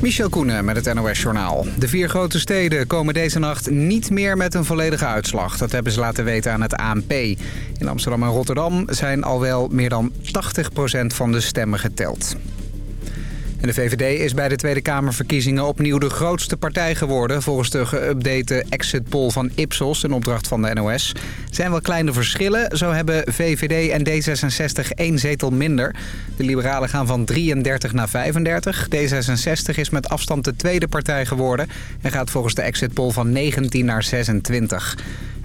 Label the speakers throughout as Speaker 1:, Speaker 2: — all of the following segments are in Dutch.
Speaker 1: Michel Koenen met het NOS-journaal. De vier grote steden komen deze nacht niet meer met een volledige uitslag. Dat hebben ze laten weten aan het ANP. In Amsterdam en Rotterdam zijn al wel meer dan 80% van de stemmen geteld. En de VVD is bij de Tweede Kamerverkiezingen opnieuw de grootste partij geworden... volgens de geüpdate exit poll van Ipsos, een opdracht van de NOS. Er zijn wel kleine verschillen. Zo hebben VVD en D66 één zetel minder. De liberalen gaan van 33 naar 35. D66 is met afstand de tweede partij geworden... en gaat volgens de exit poll van 19 naar 26.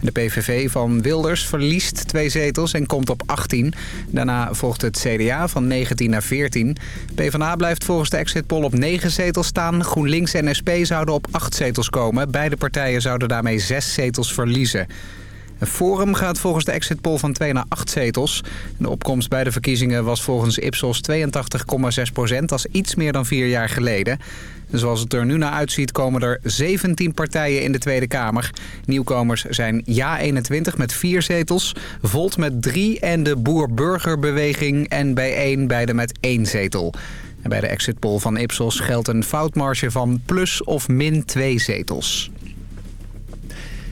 Speaker 1: De PVV van Wilders verliest twee zetels en komt op 18. Daarna volgt het CDA van 19 naar 14. PvdA blijft volgens de exit poll op 9 zetels staan. GroenLinks en SP zouden op 8 zetels komen. Beide partijen zouden daarmee 6 zetels verliezen. Forum gaat volgens de exit poll van 2 naar 8 zetels. De opkomst bij de verkiezingen was volgens Ipsos 82,6 procent. Dat is iets meer dan vier jaar geleden. En zoals het er nu naar uitziet komen er 17 partijen in de Tweede Kamer. Nieuwkomers zijn Ja21 met 4 zetels, Volt met 3 en de Boer-Burgerbeweging en bijeen beide met 1 zetel. En bij de exit poll van Ipsos geldt een foutmarge van plus of min 2 zetels.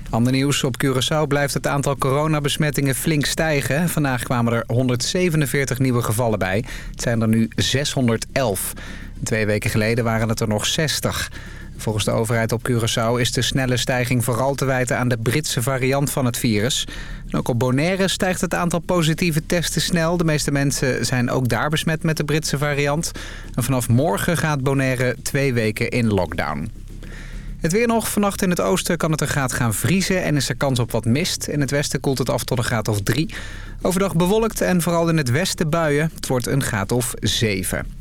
Speaker 1: Ander nieuws. Op Curaçao blijft het aantal coronabesmettingen flink stijgen. Vandaag kwamen er 147 nieuwe gevallen bij. Het zijn er nu 611. Twee weken geleden waren het er nog 60. Volgens de overheid op Curaçao is de snelle stijging vooral te wijten aan de Britse variant van het virus. ook op Bonaire stijgt het aantal positieve testen snel. De meeste mensen zijn ook daar besmet met de Britse variant. En vanaf morgen gaat Bonaire twee weken in lockdown. Het weer nog. Vannacht in het oosten kan het een graad gaan vriezen en is er kans op wat mist. In het westen koelt het af tot een graad of 3. Overdag bewolkt en vooral in het westen buien. Het wordt een graad of 7.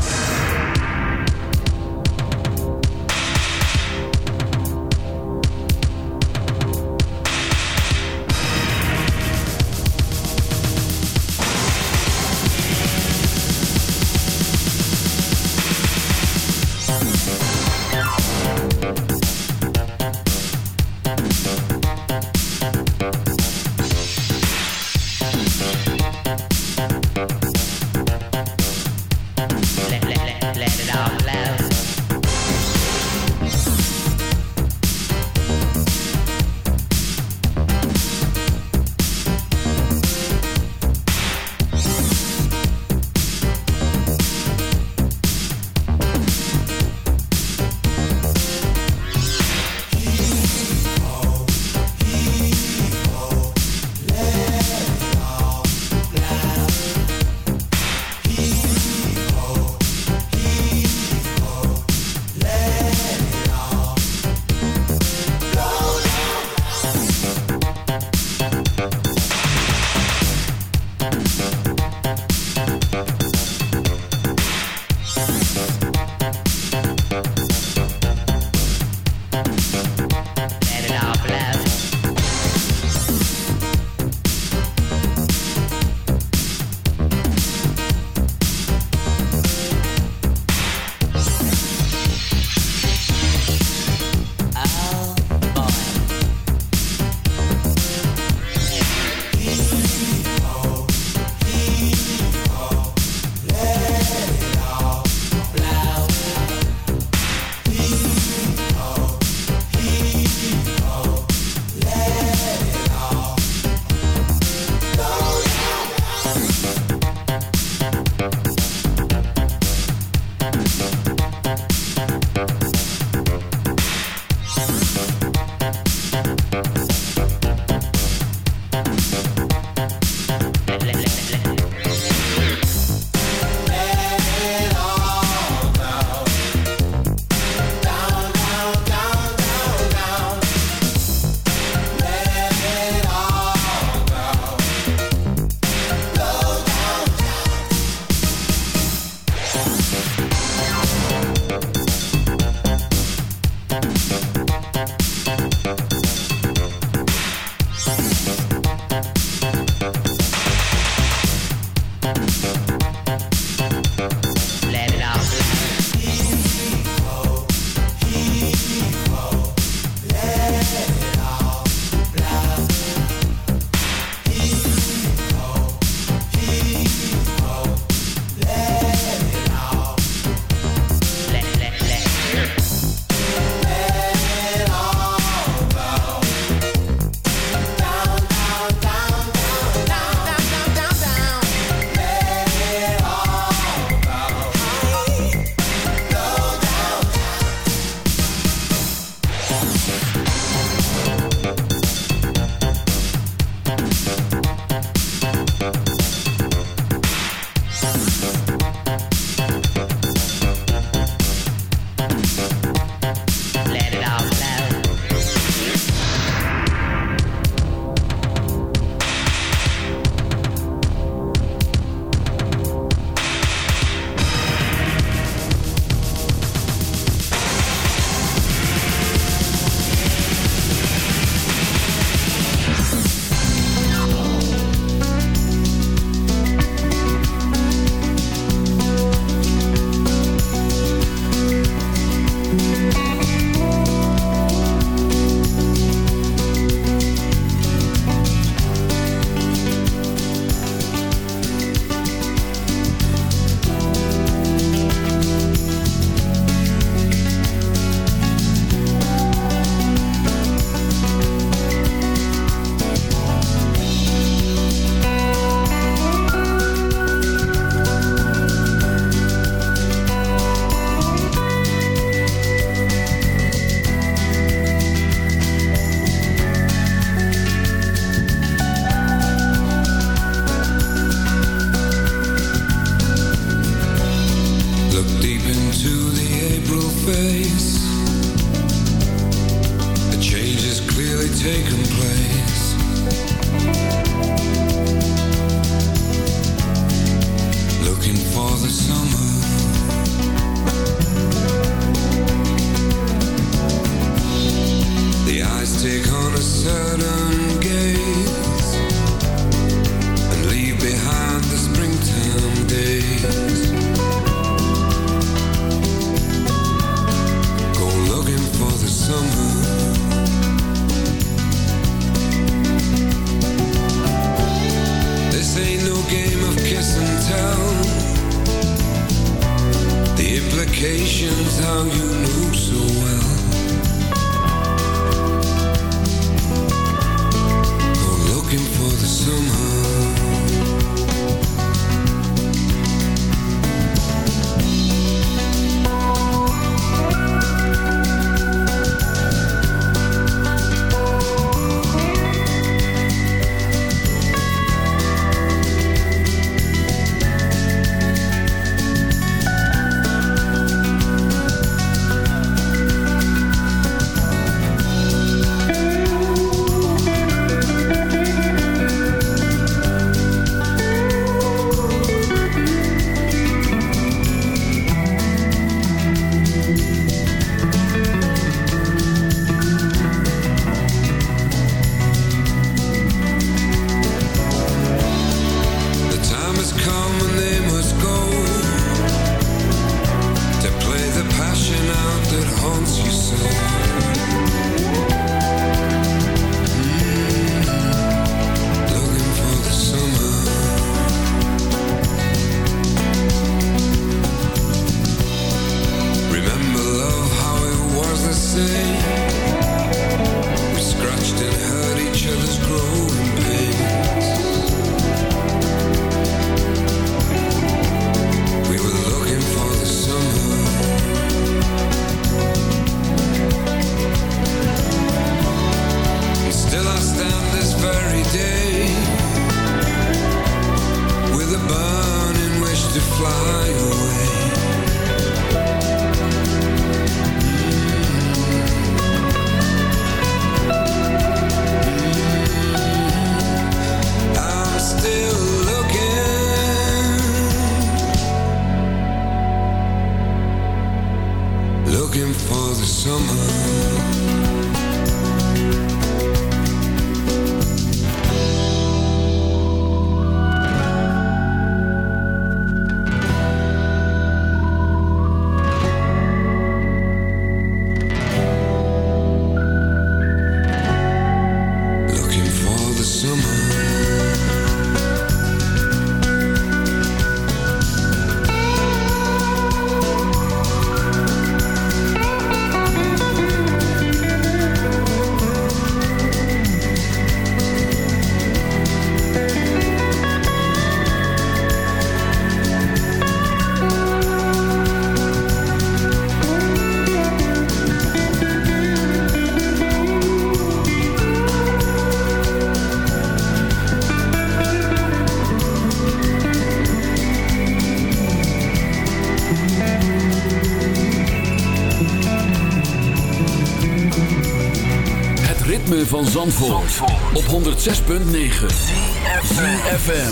Speaker 2: CFFM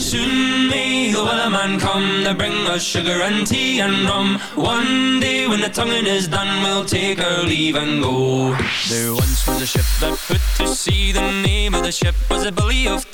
Speaker 3: Soon may the wellerman come to bring us sugar and tea and rum. One day when the tonguing is done we'll take our leave and go. There once was a ship that put to sea. The name of the ship was a Billy of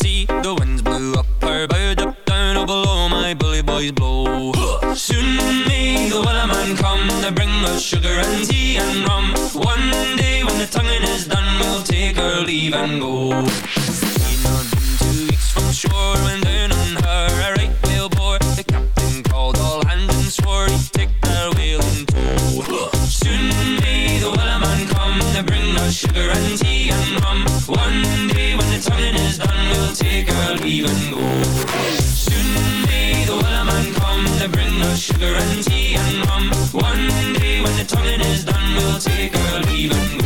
Speaker 3: leave and go. Not been two weeks from shore when down on her a right whale bore. The captain called all hands and swore he'd take their whale in tow. Soon may the wellerman come to bring us sugar and tea and rum. One day when the tonguing is done, we'll take our leave and go. Soon may the wellerman come to bring us sugar and tea and rum. One day when the tonguing is done, we'll take our leave and go.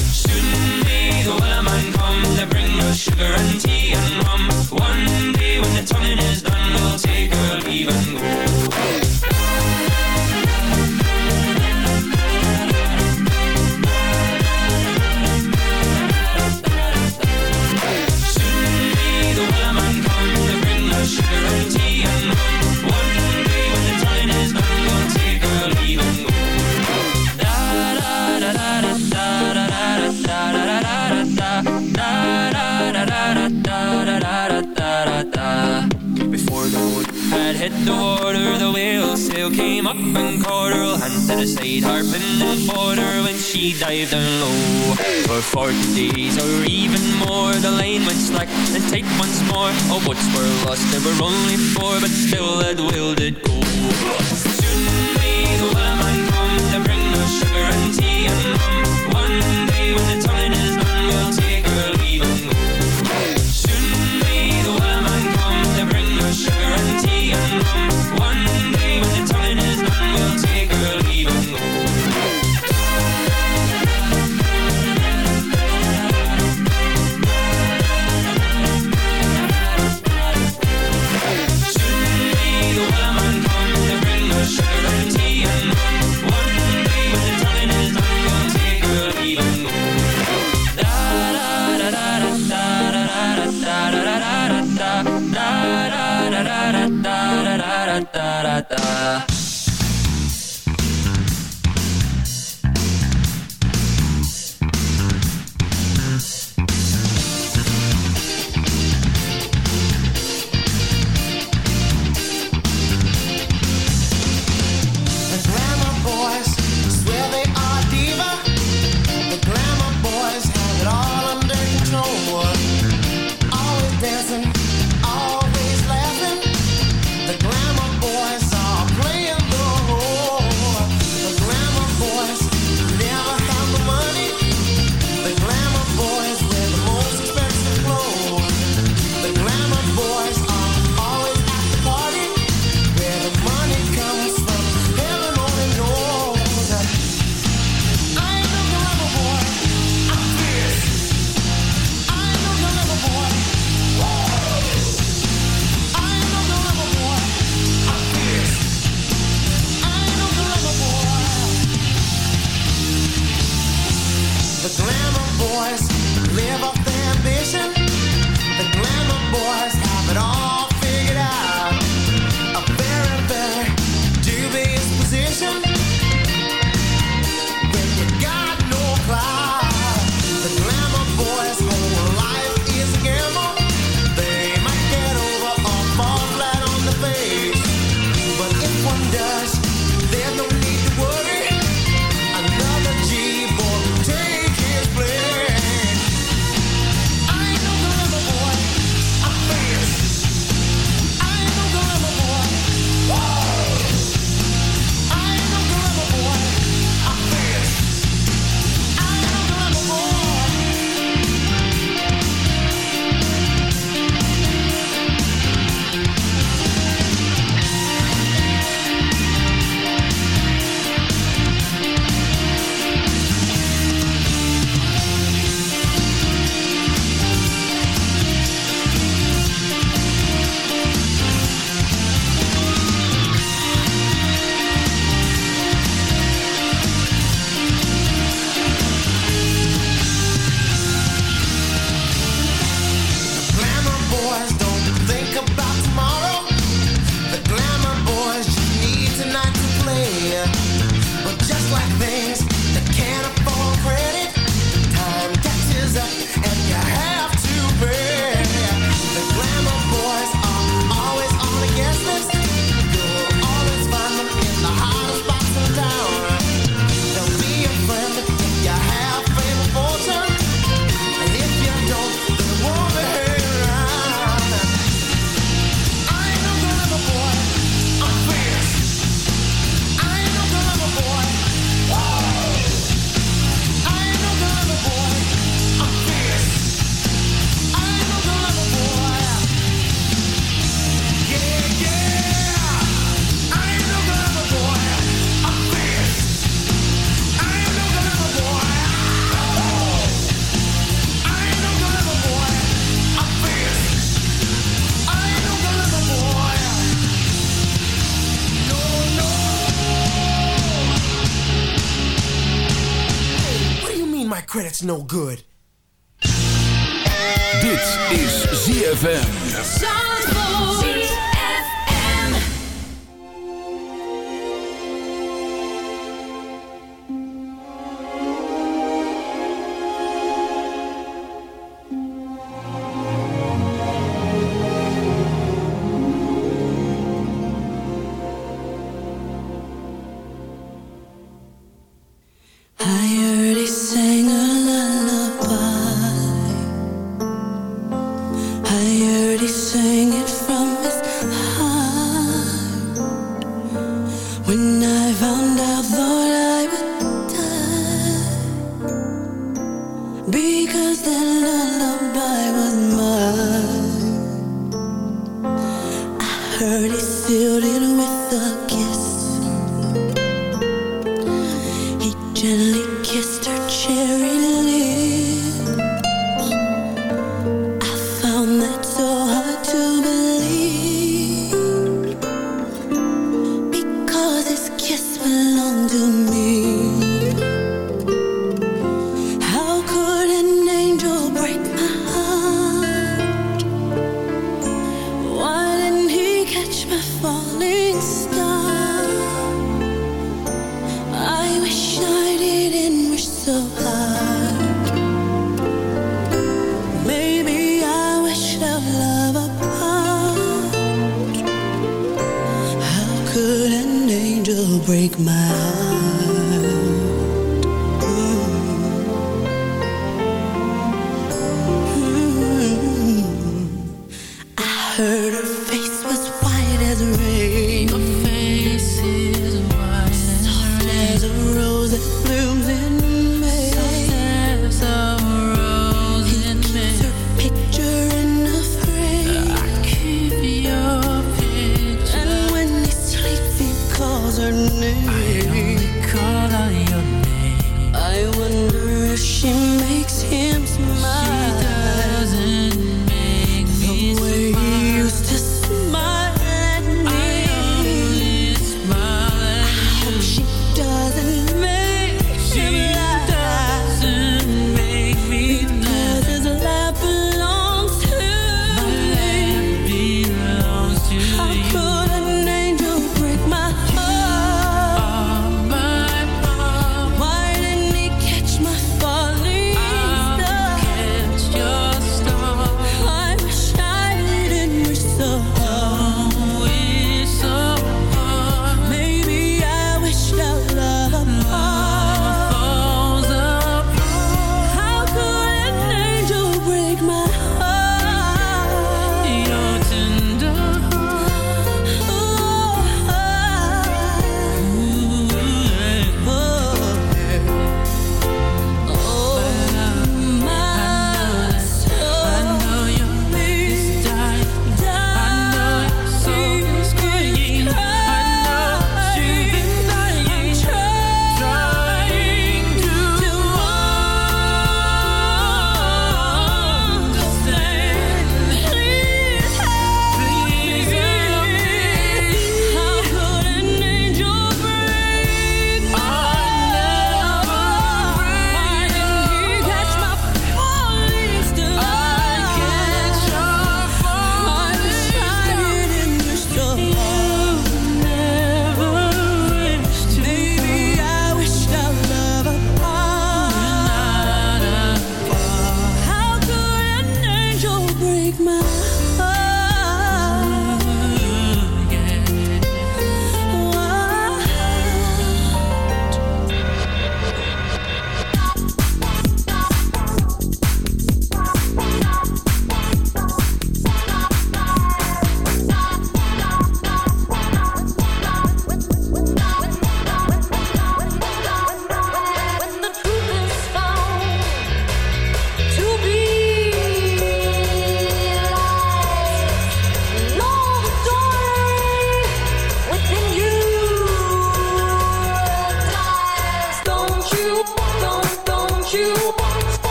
Speaker 3: So will a man come to bring us sugar and tea and rum. One day when the tonguing is done We'll take a leave and go. came up and caught her. Hand to the side Harping and fought when she dived down low. For 40 days or even more The line went slack. And take once more. Oh, Our boats were lost, there were only four But still that will did go.
Speaker 4: Good.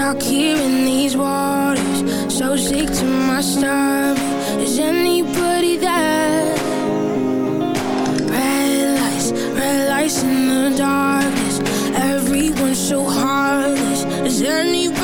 Speaker 5: stuck here in these waters. So sick to my stomach. Is anybody there? Red lights, red lights in the darkness. Everyone's so heartless.
Speaker 6: Is
Speaker 5: anybody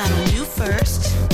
Speaker 5: got
Speaker 6: on new first.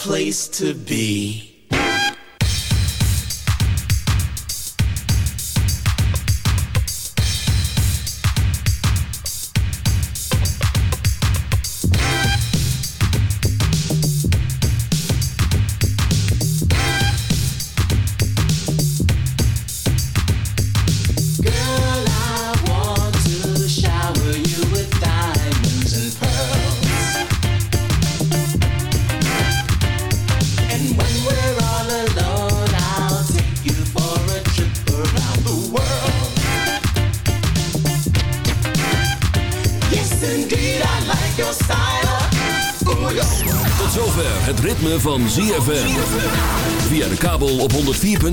Speaker 6: Place to be.